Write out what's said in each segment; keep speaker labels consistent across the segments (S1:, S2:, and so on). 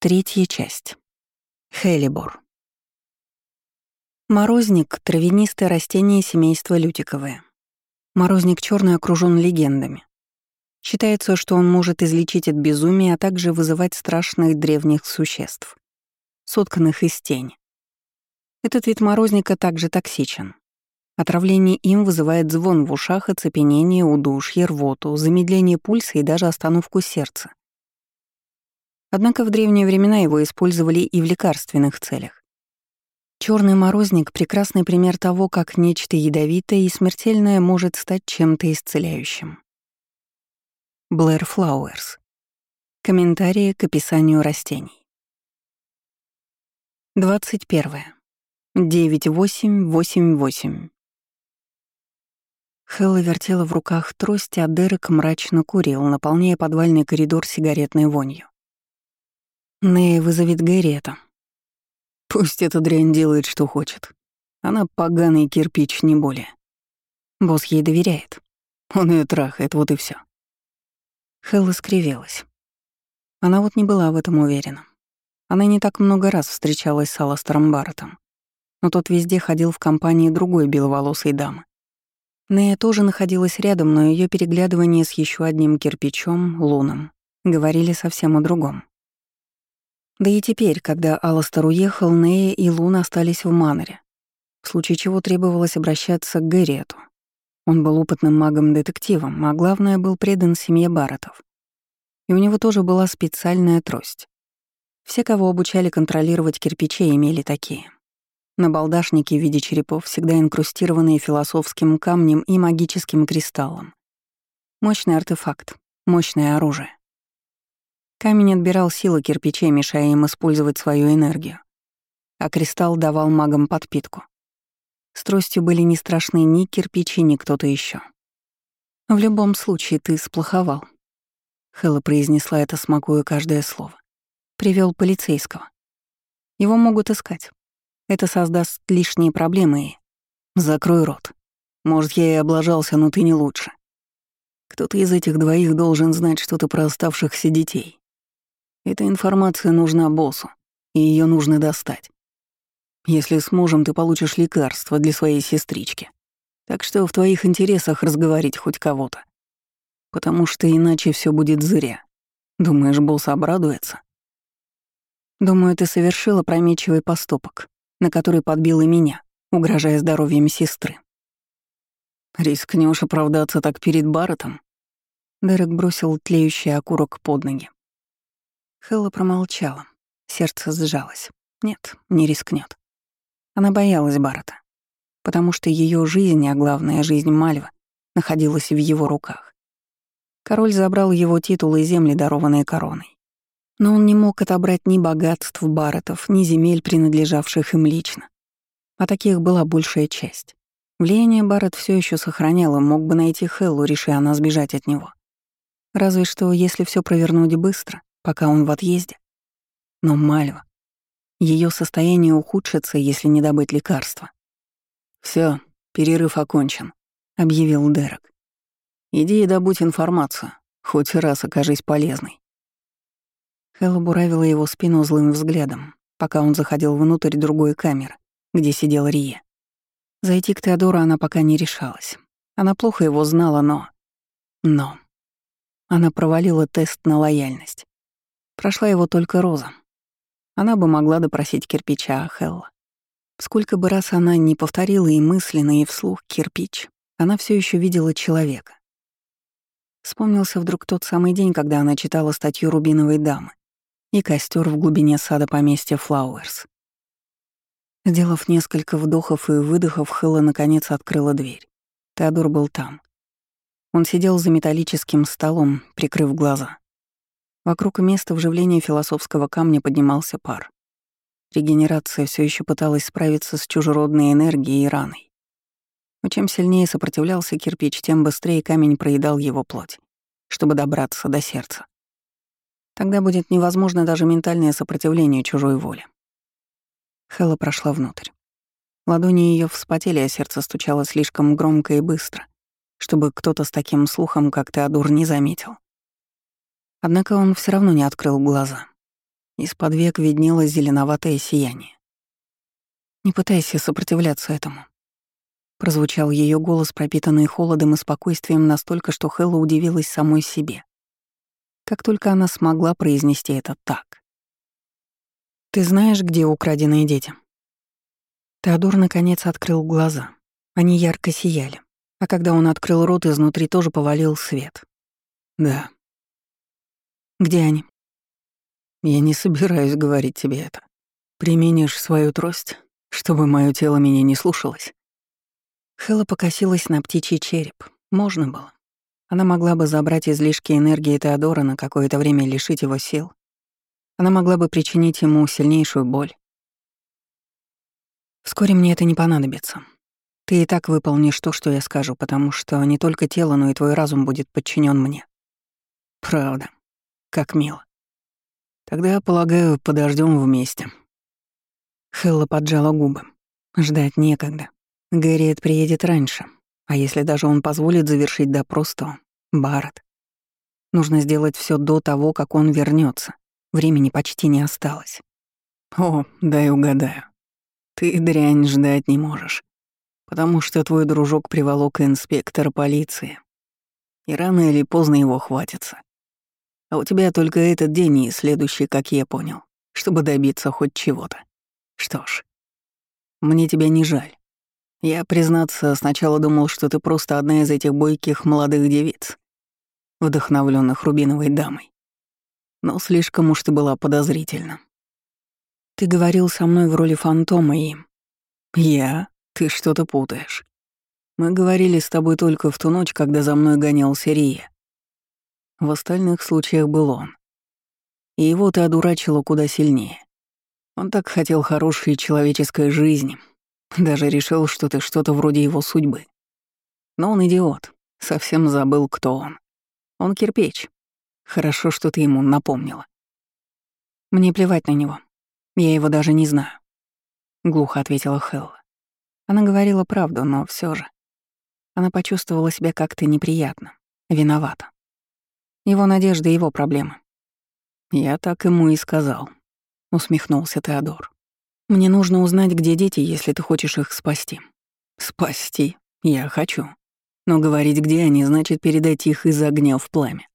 S1: Третья часть. Хелибор. Морозник — травянистое растение семейства лютиковое. Морозник черный окружен легендами. Считается, что он может излечить от безумия, а также вызывать страшных древних существ, сотканных из тени. Этот вид морозника также токсичен. Отравление им вызывает звон в ушах, оцепенение, удушье, рвоту, замедление пульса и даже остановку сердца. Однако в древние времена его использовали и в лекарственных целях. Черный морозник — прекрасный пример того, как нечто ядовитое и смертельное может стать чем-то исцеляющим. Блэр Флауэрс. Комментарии к описанию растений. 21. 9888. Хэлла вертела в руках трость, а Дерек мрачно курил, наполняя подвальный коридор сигаретной вонью. Нэй вызовет Гэрриэта. Пусть эта дрянь делает, что хочет. Она поганый кирпич, не более. Босс ей доверяет. Он ее трахает, вот и все. Хэлла скривилась. Она вот не была в этом уверена. Она не так много раз встречалась с Аластером Барреттом, но тот везде ходил в компании другой беловолосой дамы. Нея тоже находилась рядом, но ее переглядывание с еще одним кирпичом, луном, говорили совсем о другом. Да и теперь, когда Аластер уехал, Нея и Лун остались в Маннере, в случае чего требовалось обращаться к Гэриету. Он был опытным магом-детективом, а главное, был предан семье Барретов. И у него тоже была специальная трость. Все, кого обучали контролировать кирпичи, имели такие. На балдашнике в виде черепов, всегда инкрустированные философским камнем и магическим кристаллом. Мощный артефакт, мощное оружие. Камень отбирал силы кирпичей, мешая им использовать свою энергию. А кристалл давал магам подпитку. С тростью были не страшны ни кирпичи, ни кто-то еще. «В любом случае, ты сплоховал», — Хэлла произнесла это, смакуя каждое слово. Привел полицейского. Его могут искать. Это создаст лишние проблемы и... Закрой рот. Может, я и облажался, но ты не лучше. Кто-то из этих двоих должен знать что-то про оставшихся детей. Эта информация нужна боссу, и ее нужно достать. Если сможем, ты получишь лекарство для своей сестрички. Так что в твоих интересах разговорить хоть кого-то. Потому что иначе все будет зря. Думаешь, босс обрадуется? Думаю, ты совершила промечивый поступок, на который подбил и меня, угрожая здоровьем сестры. Рискнешь оправдаться так перед Барретом? Дерек бросил тлеющий окурок под ноги. Хэлла промолчала. Сердце сжалось. Нет, не рискнет. Она боялась Барата, потому что ее жизнь, а главное жизнь Мальва, находилась в его руках. Король забрал его титул и земли, дарованные короной. Но он не мог отобрать ни богатств Барретов, ни земель, принадлежавших им лично. А таких была большая часть. Влияние Барретт все еще сохраняло, мог бы найти Хеллу, реши она сбежать от него. Разве что, если все провернуть быстро, пока он в отъезде. Но Мальва, ее состояние ухудшится, если не добыть лекарства. Все, перерыв окончен, объявил Дерек. Иди и добудь информацию, хоть раз окажись полезной. Хэлла буравила его спину злым взглядом, пока он заходил внутрь другой камеры, где сидел Рия. Зайти к Теодору она пока не решалась. Она плохо его знала, но... Но... Она провалила тест на лояльность. Прошла его только Роза. Она бы могла допросить кирпича Хелла. Сколько бы раз она не повторила и мысленно, и вслух кирпич, она все еще видела человека. Вспомнился вдруг тот самый день, когда она читала статью «Рубиновой дамы» и костер в глубине сада поместья Флауэрс. Сделав несколько вдохов и выдохов, Хэлла наконец открыла дверь. Теодор был там. Он сидел за металлическим столом, прикрыв глаза. Вокруг места вживления философского камня поднимался пар. Регенерация все еще пыталась справиться с чужеродной энергией и раной. Но чем сильнее сопротивлялся кирпич, тем быстрее камень проедал его плоть, чтобы добраться до сердца. Тогда будет невозможно даже ментальное сопротивление чужой воле. Хэлла прошла внутрь. Ладони ее вспотели, а сердце стучало слишком громко и быстро, чтобы кто-то с таким слухом, как Теодор, не заметил. Однако он все равно не открыл глаза. Из-под век виднелось зеленоватое сияние. «Не пытайся сопротивляться этому». Прозвучал ее голос, пропитанный холодом и спокойствием настолько, что Хэлла удивилась самой себе. Как только она смогла произнести это так. «Ты знаешь, где украденные дети?» Теодор наконец открыл глаза. Они ярко сияли. А когда он открыл рот, изнутри тоже повалил свет. «Да». «Где они?» «Я не собираюсь говорить тебе это. Применишь свою трость, чтобы мое тело меня не слушалось?» Хэлла покосилась на птичий череп. Можно было. Она могла бы забрать излишки энергии Теодора на какое-то время лишить его сил. Она могла бы причинить ему сильнейшую боль. Вскоре мне это не понадобится. Ты и так выполнишь то, что я скажу, потому что не только тело, но и твой разум будет подчинен мне. Правда. Как мило. Тогда, полагаю, подождем вместе. Хелла поджала губы. Ждать некогда. Гарриет приедет раньше. А если даже он позволит завершить допрос, то... Барретт. Нужно сделать все до того, как он вернется. Времени почти не осталось. О, дай угадаю. Ты, дрянь, ждать не можешь. Потому что твой дружок приволок инспектора полиции. И рано или поздно его хватится. А у тебя только этот день и следующий, как я понял, чтобы добиться хоть чего-то. Что ж, мне тебя не жаль. Я, признаться, сначала думал, что ты просто одна из этих бойких молодых девиц, вдохновленных рубиновой дамой. Но слишком уж ты была подозрительна. Ты говорил со мной в роли фантома и... Я? Ты что-то путаешь. Мы говорили с тобой только в ту ночь, когда за мной гонялся Рия. В остальных случаях был он. И его ты одурачила куда сильнее. Он так хотел хорошей человеческой жизни. Даже решил, что ты что-то вроде его судьбы. Но он идиот. Совсем забыл, кто он. Он кирпич. Хорошо, что ты ему напомнила. Мне плевать на него. Я его даже не знаю. Глухо ответила Хелла. Она говорила правду, но все же. Она почувствовала себя как-то неприятно, виновата. Его надежды — его проблемы. «Я так ему и сказал», — усмехнулся Теодор. «Мне нужно узнать, где дети, если ты хочешь их спасти». «Спасти? Я хочу. Но говорить, где они, значит передать их из огня в пламя.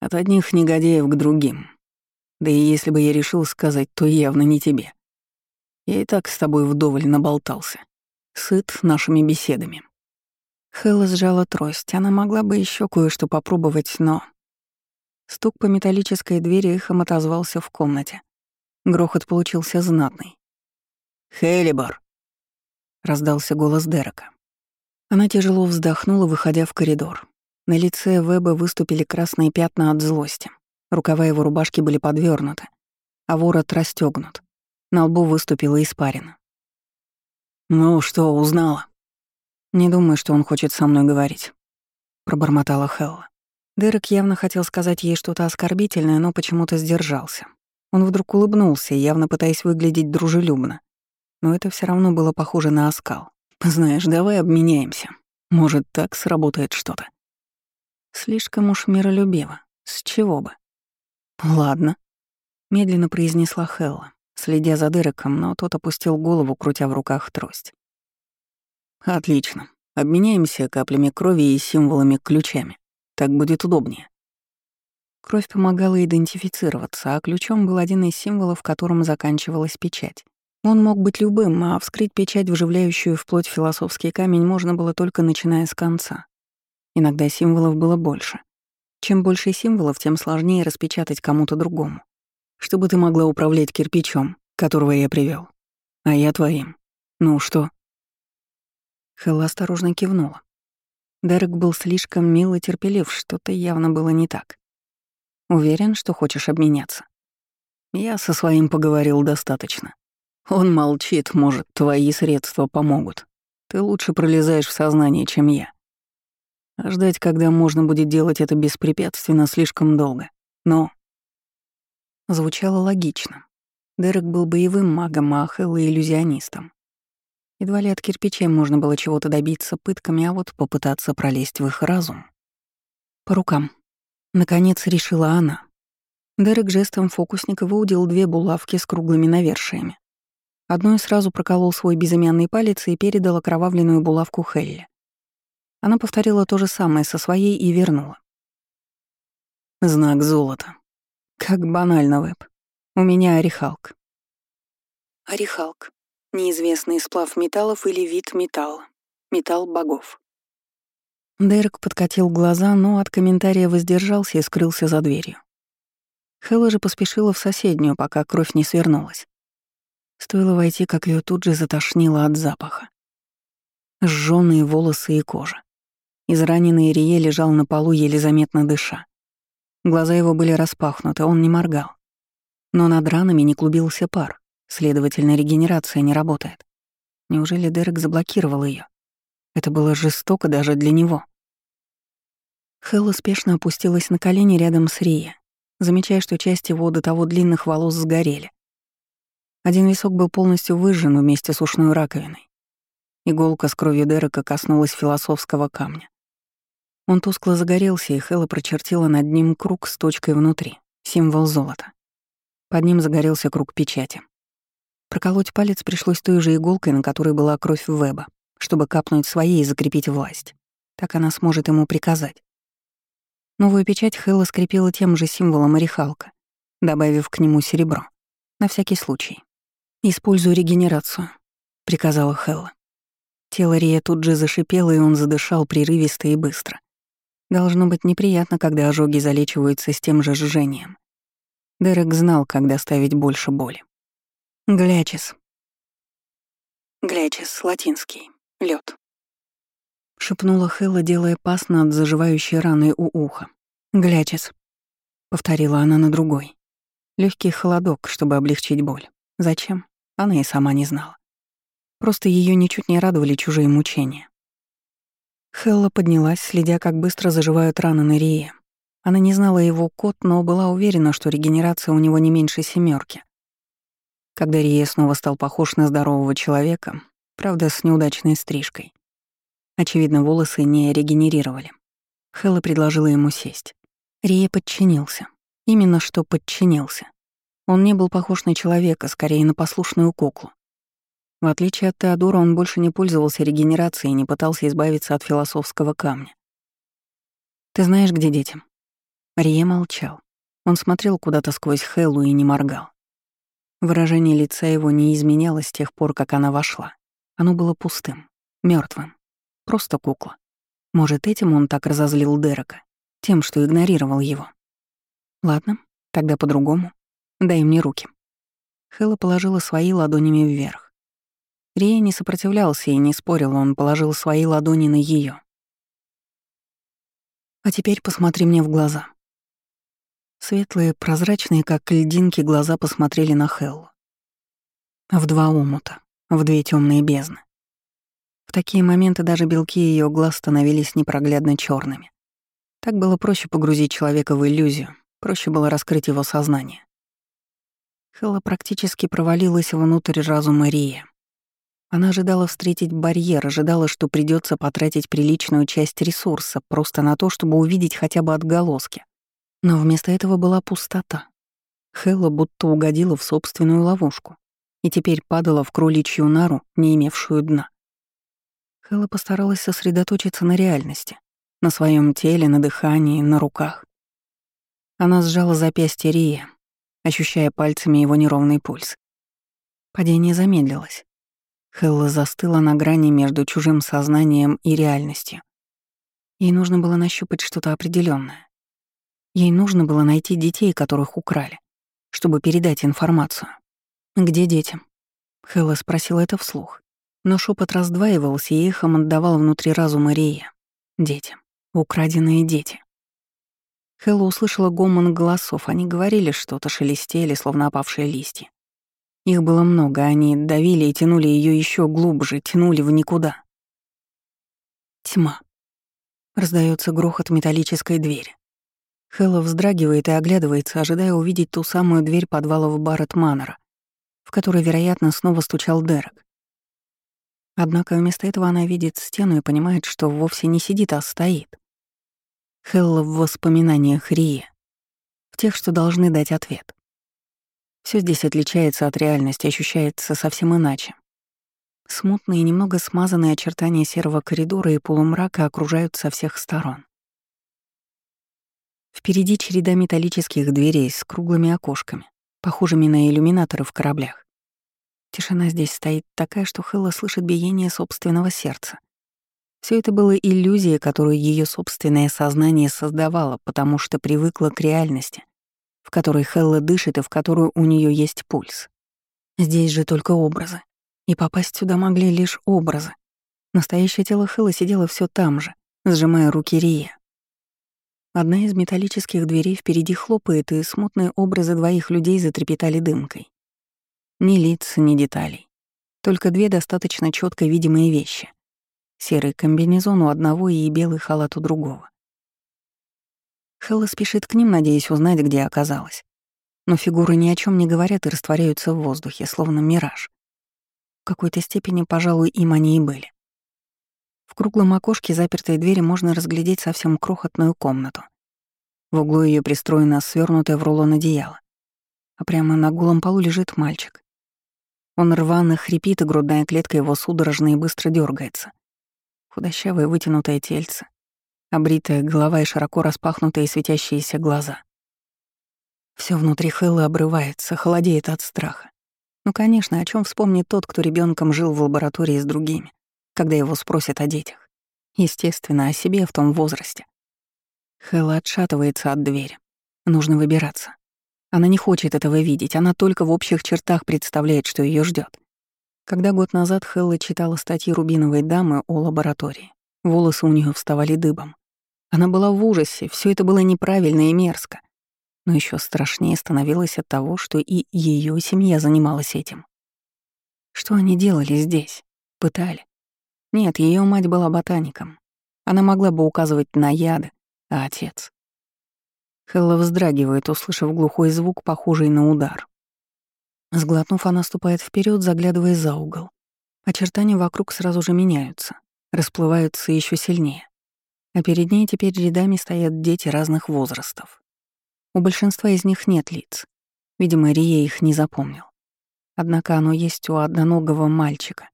S1: От одних негодяев к другим. Да и если бы я решил сказать, то явно не тебе. Я и так с тобой вдоволь наболтался. Сыт нашими беседами. Хэлла сжала трость. Она могла бы еще кое-что попробовать, но... Стук по металлической двери эхом отозвался в комнате. Грохот получился знатный. «Хелибар!» — раздался голос Дерека. Она тяжело вздохнула, выходя в коридор. На лице Веба выступили красные пятна от злости. Рукава его рубашки были подвернуты, а ворот расстегнут. На лбу выступила испарина. «Ну что, узнала?» «Не думаю, что он хочет со мной говорить», — пробормотала Хелла. Дерек явно хотел сказать ей что-то оскорбительное, но почему-то сдержался. Он вдруг улыбнулся, явно пытаясь выглядеть дружелюбно. Но это все равно было похоже на оскал. «Знаешь, давай обменяемся. Может, так сработает что-то». Слишком уж миролюбиво. С чего бы? «Ладно», — медленно произнесла Хелла, следя за Дереком, но тот опустил голову, крутя в руках трость. «Отлично. Обменяемся каплями крови и символами-ключами. Так будет удобнее». Кровь помогала идентифицироваться, а ключом был один из символов, которым заканчивалась печать. Он мог быть любым, а вскрыть печать, вживляющую в плоть философский камень, можно было только начиная с конца. Иногда символов было больше. Чем больше символов, тем сложнее распечатать кому-то другому. Чтобы ты могла управлять кирпичом, которого я привел, а я твоим. Ну что? Хэлла осторожно кивнула. Дерек был слишком мил и терпелив, что-то явно было не так. Уверен, что хочешь обменяться. Я со своим поговорил достаточно. Он молчит, может, твои средства помогут. Ты лучше пролезаешь в сознание, чем я. А ждать, когда можно будет делать это беспрепятственно, слишком долго. Но... Звучало логично. Дерек был боевым магом, а Хелла — иллюзионистом. Едва ли от кирпичей можно было чего-то добиться пытками, а вот попытаться пролезть в их разум. По рукам. Наконец решила она. Дерек жестом фокусника выудил две булавки с круглыми навершиями. Одной сразу проколол свой безымянный палец и передал окровавленную булавку Хелли. Она повторила то же самое со своей и вернула. Знак золота. Как банально, Веб. У меня орехалк. Орехалк. Неизвестный сплав металлов или вид металла. Металл богов. Дерек подкатил глаза, но от комментария воздержался и скрылся за дверью. Хэлла же поспешила в соседнюю, пока кровь не свернулась. Стоило войти, как ее тут же затошнило от запаха. Сжёные волосы и кожа. Израненный Рие лежал на полу, еле заметно дыша. Глаза его были распахнуты, он не моргал. Но над ранами не клубился пар, следовательно, регенерация не работает. Неужели Дерек заблокировал ее? Это было жестоко даже для него. Хэлла спешно опустилась на колени рядом с Рия, замечая, что часть его до того длинных волос сгорели. Один висок был полностью выжжен вместе с ушной раковиной. Иголка с кровью Дерека коснулась философского камня. Он тускло загорелся, и Хэлла прочертила над ним круг с точкой внутри, символ золота. Под ним загорелся круг печати. Проколоть палец пришлось той же иголкой, на которой была кровь Веба, чтобы капнуть своей и закрепить власть. Так она сможет ему приказать. Новую печать Хэлла скрепила тем же символом орехалка, добавив к нему серебро. На всякий случай. «Используй регенерацию», — приказала Хэлла. Тело Рия тут же зашипело, и он задышал прерывисто и быстро. Должно быть неприятно, когда ожоги залечиваются с тем же жжением. Дерек знал, как доставить больше боли. Глячис. Глячис, латинский. Лед. Шепнула Хэлла, делая пас над заживающей раной у уха. Глячис. Повторила она на другой. Легкий холодок, чтобы облегчить боль. Зачем? Она и сама не знала. Просто ее ничуть не радовали чужие мучения. Хелла поднялась, следя, как быстро заживают раны на Рие. Она не знала его код, но была уверена, что регенерация у него не меньше семерки. Когда Рие снова стал похож на здорового человека, правда, с неудачной стрижкой. Очевидно, волосы не регенерировали. Хелла предложила ему сесть. Рие подчинился. Именно что подчинился. Он не был похож на человека, скорее на послушную куклу. В отличие от Теодора, он больше не пользовался регенерацией и не пытался избавиться от философского камня. «Ты знаешь, где дети?» Рие молчал. Он смотрел куда-то сквозь Хеллу и не моргал. Выражение лица его не изменялось с тех пор, как она вошла. Оно было пустым, мертвым, Просто кукла. Может, этим он так разозлил Дерека, тем, что игнорировал его. Ладно, тогда по-другому. Дай мне руки. Хэлла положила свои ладонями вверх. Рия не сопротивлялся и не спорил, он положил свои ладони на ее. А теперь посмотри мне в глаза. Светлые, прозрачные, как льдинки, глаза посмотрели на Хеллу. В два омута, в две темные бездны. В такие моменты даже белки ее глаз становились непроглядно черными. Так было проще погрузить человека в иллюзию, проще было раскрыть его сознание. Хэлла практически провалилась внутрь разума Рия. Она ожидала встретить барьер, ожидала, что придется потратить приличную часть ресурса просто на то, чтобы увидеть хотя бы отголоски. Но вместо этого была пустота. Хэлла будто угодила в собственную ловушку и теперь падала в кроличью нору, не имевшую дна. Хэлла постаралась сосредоточиться на реальности, на своем теле, на дыхании, на руках. Она сжала запястье Рия, ощущая пальцами его неровный пульс. Падение замедлилось. Хелла застыла на грани между чужим сознанием и реальностью. Ей нужно было нащупать что-то определенное. Ей нужно было найти детей, которых украли, чтобы передать информацию. «Где дети?» Хелла спросила это вслух. Но шепот раздваивался и эхом отдавал внутри разума Рея. Дети. Украденные дети. Хэлла услышала гомон голосов, они говорили что-то, шелестели, словно опавшие листья. Их было много, они давили и тянули ее еще глубже, тянули в никуда. Тьма. Раздается грохот металлической двери. Хэлла вздрагивает и оглядывается, ожидая увидеть ту самую дверь подвала в Барретт Маннера, в которой, вероятно, снова стучал Дерек. Однако вместо этого она видит стену и понимает, что вовсе не сидит, а стоит. Хелла в воспоминаниях Рии. В тех, что должны дать ответ. Все здесь отличается от реальности, ощущается совсем иначе. Смутные немного смазанные очертания серого коридора и полумрака окружают со всех сторон. Впереди череда металлических дверей с круглыми окошками, похожими на иллюминаторы в кораблях. Тишина здесь стоит такая, что Хэлла слышит биение собственного сердца. Все это было иллюзией, которую ее собственное сознание создавало, потому что привыкла к реальности, в которой Хелла дышит и в которую у нее есть пульс. Здесь же только образы. И попасть сюда могли лишь образы. Настоящее тело Хэлла сидело все там же, сжимая руки Рия. Одна из металлических дверей впереди хлопает, и смутные образы двоих людей затрепетали дымкой. Ни лиц, ни деталей. Только две достаточно четко видимые вещи — Серый комбинезон у одного и белый халат у другого. Хелла спешит к ним, надеясь узнать, где оказалась. Но фигуры ни о чем не говорят и растворяются в воздухе, словно мираж. В какой-то степени, пожалуй, им они и были. В круглом окошке запертой двери можно разглядеть совсем крохотную комнату. В углу ее пристроено свернутое в рулон одеяло. А прямо на голом полу лежит мальчик. Он рвано хрипит, и грудная клетка его судорожно и быстро дергается. Худощавое вытянутое тельце, обритая голова и широко распахнутые светящиеся глаза. Все внутри Хэллы обрывается, холодеет от страха. Ну, конечно, о чем вспомнит тот, кто ребенком жил в лаборатории с другими, когда его спросят о детях. Естественно, о себе в том возрасте. Хэлла отшатывается от двери. Нужно выбираться. Она не хочет этого видеть, она только в общих чертах представляет, что ее ждет. Когда год назад Хелла читала статьи Рубиновой дамы о лаборатории, волосы у нее вставали дыбом. Она была в ужасе, все это было неправильно и мерзко. Но еще страшнее становилось от того, что и ее семья занималась этим. Что они делали здесь? Пытали? Нет, ее мать была ботаником. Она могла бы указывать на яды, а отец... Хелла вздрагивает, услышав глухой звук, похожий на удар. Сглотнув, она ступает вперед, заглядывая за угол. Очертания вокруг сразу же меняются, расплываются еще сильнее. А перед ней теперь рядами стоят дети разных возрастов. У большинства из них нет лиц. Видимо, Рия их не запомнил. Однако оно есть у одноногого мальчика,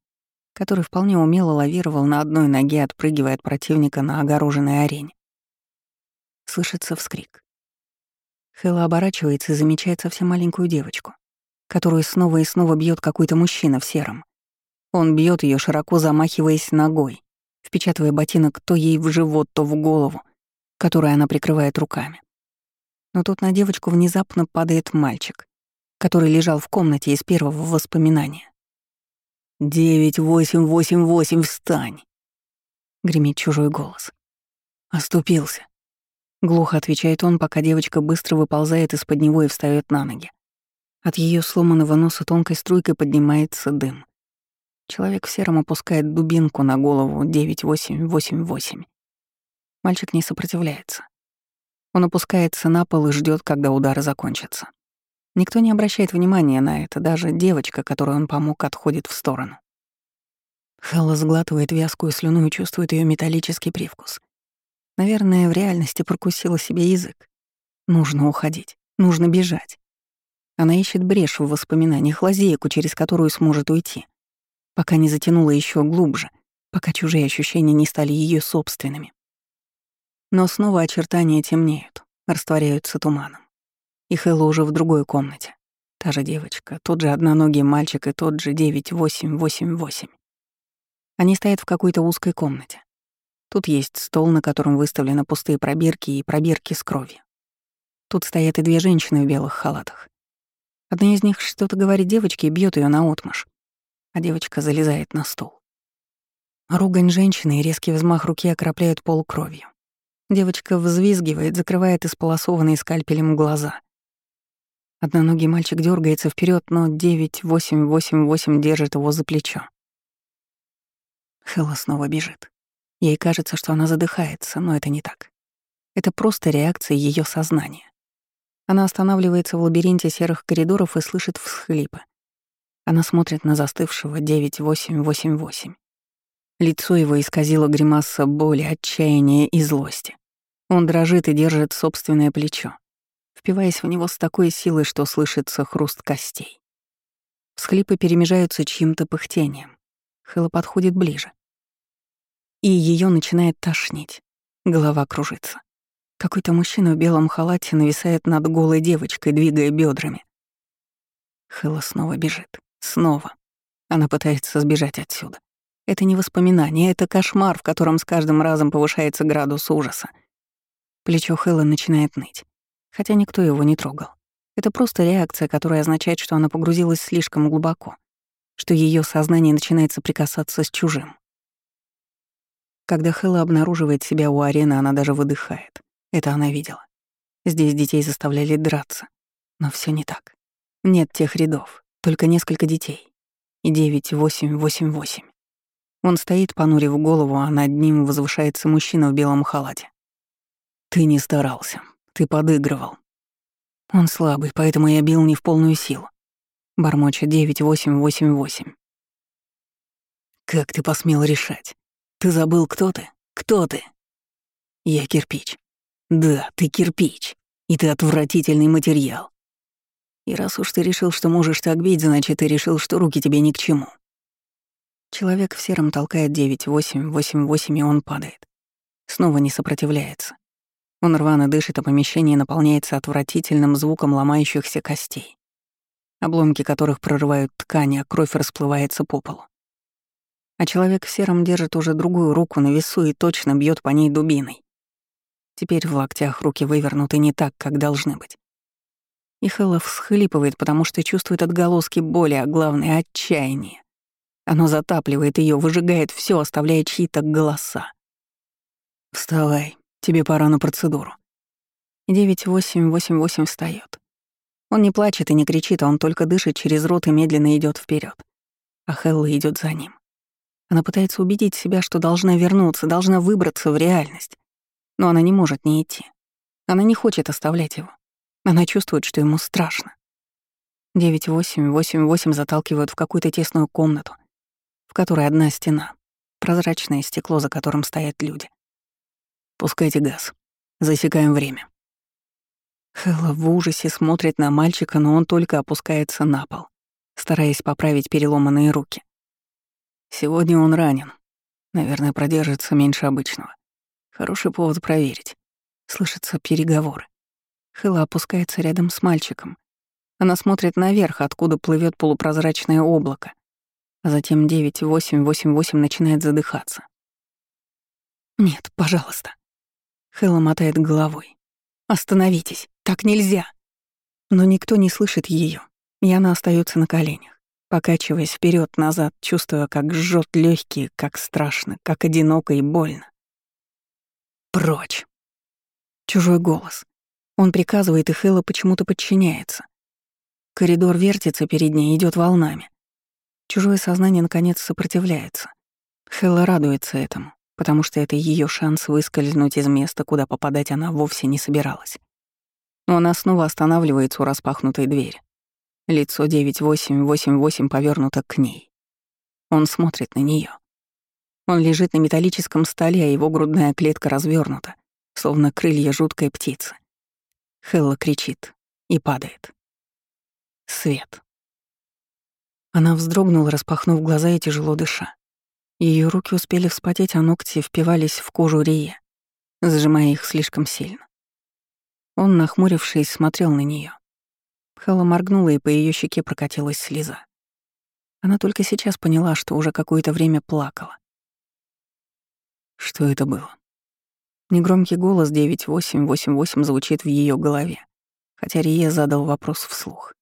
S1: который вполне умело лавировал на одной ноге, отпрыгивая от противника на огороженной арене. Слышится вскрик. Хэлла оборачивается и замечает совсем маленькую девочку которую снова и снова бьет какой-то мужчина в сером. Он бьет ее, широко замахиваясь ногой, впечатывая ботинок то ей в живот, то в голову, которую она прикрывает руками. Но тут на девочку внезапно падает мальчик, который лежал в комнате из первого воспоминания. «Девять, восемь, восемь, восемь, встань!» — гремит чужой голос. «Оступился», — глухо отвечает он, пока девочка быстро выползает из-под него и встает на ноги. От ее сломанного носа тонкой струйкой поднимается дым. Человек в сером опускает дубинку на голову 9888. Мальчик не сопротивляется. Он опускается на пол и ждет, когда удары закончатся. Никто не обращает внимания на это, даже девочка, которой он помог, отходит в сторону. Хелла сглатывает вязкую слюну и чувствует ее металлический привкус. Наверное, в реальности прокусила себе язык. Нужно уходить, нужно бежать. Она ищет брешь в воспоминаниях, лазейку, через которую сможет уйти, пока не затянула еще глубже, пока чужие ощущения не стали ее собственными. Но снова очертания темнеют, растворяются туманом. И Хэлла уже в другой комнате. Та же девочка, тот же одноногий мальчик и тот же 9888. Они стоят в какой-то узкой комнате. Тут есть стол, на котором выставлены пустые пробирки и пробирки с кровью. Тут стоят и две женщины в белых халатах. Одна из них что-то говорит девочке и бьет ее наотмашь, а девочка залезает на стол. Ругань женщины и резкий взмах руки окропляют пол кровью. Девочка взвизгивает, закрывает исполосованные скальпелем глаза. Одноногий мальчик дергается вперед, но 9888 держит его за плечо. Хэлла снова бежит. Ей кажется, что она задыхается, но это не так. Это просто реакция ее сознания. Она останавливается в лабиринте серых коридоров и слышит всхлипы. Она смотрит на застывшего 9888. Лицо его исказило гримаса боли, отчаяния и злости. Он дрожит и держит собственное плечо. Впиваясь в него с такой силой, что слышится хруст костей. Всхлипы перемежаются чьим-то пыхтением. Хэлла подходит ближе. И ее начинает тошнить. Голова кружится. Какой-то мужчина в белом халате нависает над голой девочкой, двигая бедрами. Хэлла снова бежит. Снова. Она пытается сбежать отсюда. Это не воспоминание, это кошмар, в котором с каждым разом повышается градус ужаса. Плечо Хэлла начинает ныть, хотя никто его не трогал. Это просто реакция, которая означает, что она погрузилась слишком глубоко, что ее сознание начинает соприкасаться с чужим. Когда Хэлла обнаруживает себя у арены, она даже выдыхает. Это она видела. Здесь детей заставляли драться. Но все не так. Нет тех рядов, только несколько детей. И девять, восемь, восемь, восемь. Он стоит, понурив голову, а над ним возвышается мужчина в белом халате. «Ты не старался. Ты подыгрывал». Он слабый, поэтому я бил не в полную силу. Бормоча девять, восемь, восемь, восемь. «Как ты посмел решать? Ты забыл, кто ты? Кто ты?» «Я кирпич. Да, ты кирпич. И ты отвратительный материал. И раз уж ты решил, что можешь так бить, значит, ты решил, что руки тебе ни к чему. Человек в сером толкает 9-8-8-8, и он падает. Снова не сопротивляется. Он рвано дышит, а помещение наполняется отвратительным звуком ломающихся костей, обломки которых прорывают ткани, а кровь расплывается по полу. А человек в сером держит уже другую руку на весу и точно бьет по ней дубиной. Теперь в локтях руки вывернуты не так, как должны быть. И Хэлла всхлипывает, потому что чувствует отголоски боли, а главное — отчаяние. Оно затапливает ее, выжигает все, оставляя чьи-то голоса. «Вставай, тебе пора на процедуру». 9888 встает. Он не плачет и не кричит, а он только дышит через рот и медленно идет вперед. А Хелла идет за ним. Она пытается убедить себя, что должна вернуться, должна выбраться в реальность. Но она не может не идти. Она не хочет оставлять его. Она чувствует, что ему страшно. 9-8-8-8 заталкивают в какую-то тесную комнату, в которой одна стена, прозрачное стекло, за которым стоят люди. «Пускайте газ. Засекаем время». Хэлла в ужасе смотрит на мальчика, но он только опускается на пол, стараясь поправить переломанные руки. Сегодня он ранен. Наверное, продержится меньше обычного. Хороший повод проверить. Слышатся переговоры. Хэла опускается рядом с мальчиком. Она смотрит наверх, откуда плывет полупрозрачное облако. А затем 9-8-8-8 начинает задыхаться. «Нет, пожалуйста». Хэла мотает головой. «Остановитесь, так нельзя». Но никто не слышит ее, и она остается на коленях, покачиваясь вперед назад чувствуя, как жжет легкие, как страшно, как одиноко и больно. Прочь. Чужой голос. Он приказывает, и Хэлла почему-то подчиняется. Коридор вертится перед ней, идет волнами. Чужое сознание наконец сопротивляется. Хэлла радуется этому, потому что это ее шанс выскользнуть из места, куда попадать она вовсе не собиралась. Но она снова останавливается у распахнутой двери. Лицо 9888 повернуто к ней. Он смотрит на нее. Он лежит на металлическом столе, а его грудная клетка развернута, словно крылья жуткой птицы. Хелла кричит и падает. Свет. Она вздрогнула, распахнув глаза и тяжело дыша. Ее руки успели вспотеть, а ногти впивались в кожу Рия, сжимая их слишком сильно. Он, нахмурившись, смотрел на нее. Хелла моргнула, и по ее щеке прокатилась слеза. Она только сейчас поняла, что уже какое-то время плакала. Что это было? Негромкий голос 9888 звучит в ее голове, хотя Рие задал вопрос вслух.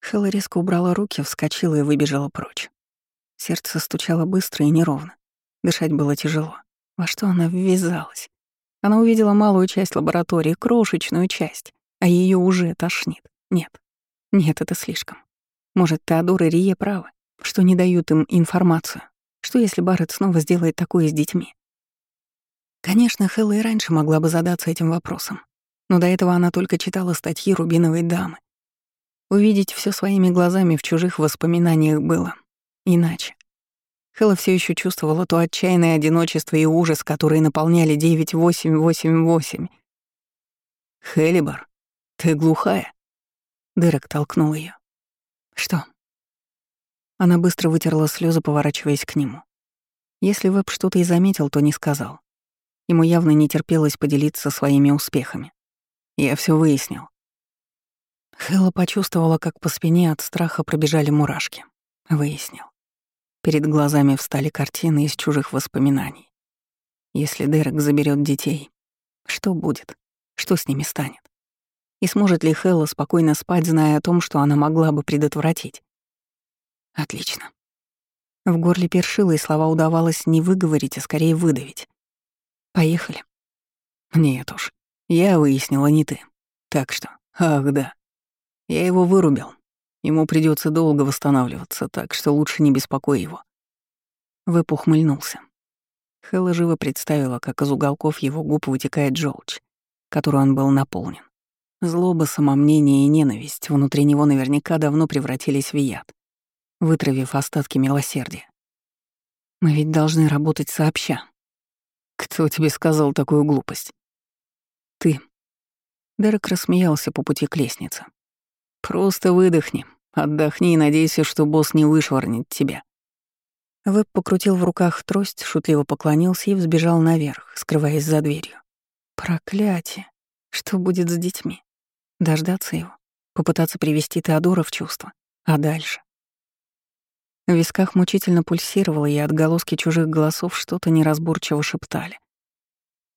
S1: Хэлла резко убрала руки, вскочила и выбежала прочь. Сердце стучало быстро и неровно. Дышать было тяжело. Во что она ввязалась? Она увидела малую часть лаборатории, крошечную часть, а ее уже тошнит. Нет. Нет, это слишком. Может, Теодор и Рие правы, что не дают им информацию. Что если Барретт снова сделает такое с детьми? Конечно, Хэлла и раньше могла бы задаться этим вопросом, но до этого она только читала статьи Рубиновой дамы. Увидеть все своими глазами в чужих воспоминаниях было иначе. Хэлла все еще чувствовала то отчаянное одиночество и ужас, которые наполняли 9888. Хелибар, ты глухая?» Дерек толкнул ее. «Что?» Она быстро вытерла слезы, поворачиваясь к нему. Если Веб что-то и заметил, то не сказал. Ему явно не терпелось поделиться своими успехами. Я все выяснил. Хэлла почувствовала, как по спине от страха пробежали мурашки. Выяснил. Перед глазами встали картины из чужих воспоминаний. Если Дерек заберет детей, что будет? Что с ними станет? И сможет ли Хэлла спокойно спать, зная о том, что она могла бы предотвратить? Отлично. В горле першило, и слова удавалось не выговорить, а скорее выдавить. Поехали. Нет уж, я выяснила, не ты. Так что, ах да. Я его вырубил. Ему придется долго восстанавливаться, так что лучше не беспокой его. Вэп ухмыльнулся. Хэлла живо представила, как из уголков его губ вытекает желчь, которой он был наполнен. Злоба, самомнение и ненависть внутри него наверняка давно превратились в яд, вытравив остатки милосердия. Мы ведь должны работать сообща. Кто тебе сказал такую глупость? Ты. Дерек рассмеялся по пути к лестнице. Просто выдохни, отдохни и надейся, что босс не вышвырнет тебя. Веб покрутил в руках трость, шутливо поклонился и взбежал наверх, скрываясь за дверью. Проклятие! Что будет с детьми? Дождаться его? Попытаться привести Теодора в чувство? А дальше? В висках мучительно пульсировало, и отголоски чужих голосов что-то неразборчиво шептали.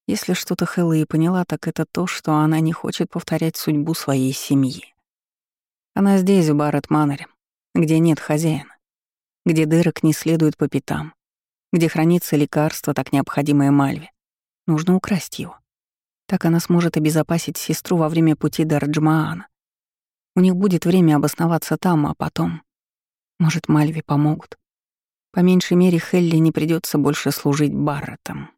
S1: Если что-то Хэлла и поняла, так это то, что она не хочет повторять судьбу своей семьи. Она здесь, в Барретт Маннере, где нет хозяина, где Дерек не следует по пятам, где хранится лекарство, так необходимое Мальве. Нужно украсть его. Так она сможет обезопасить сестру во время пути до Раджмаана. У них будет время обосноваться там, а потом... Может, Мальве помогут. По меньшей мере, Хелли не придется больше служить Барреттом.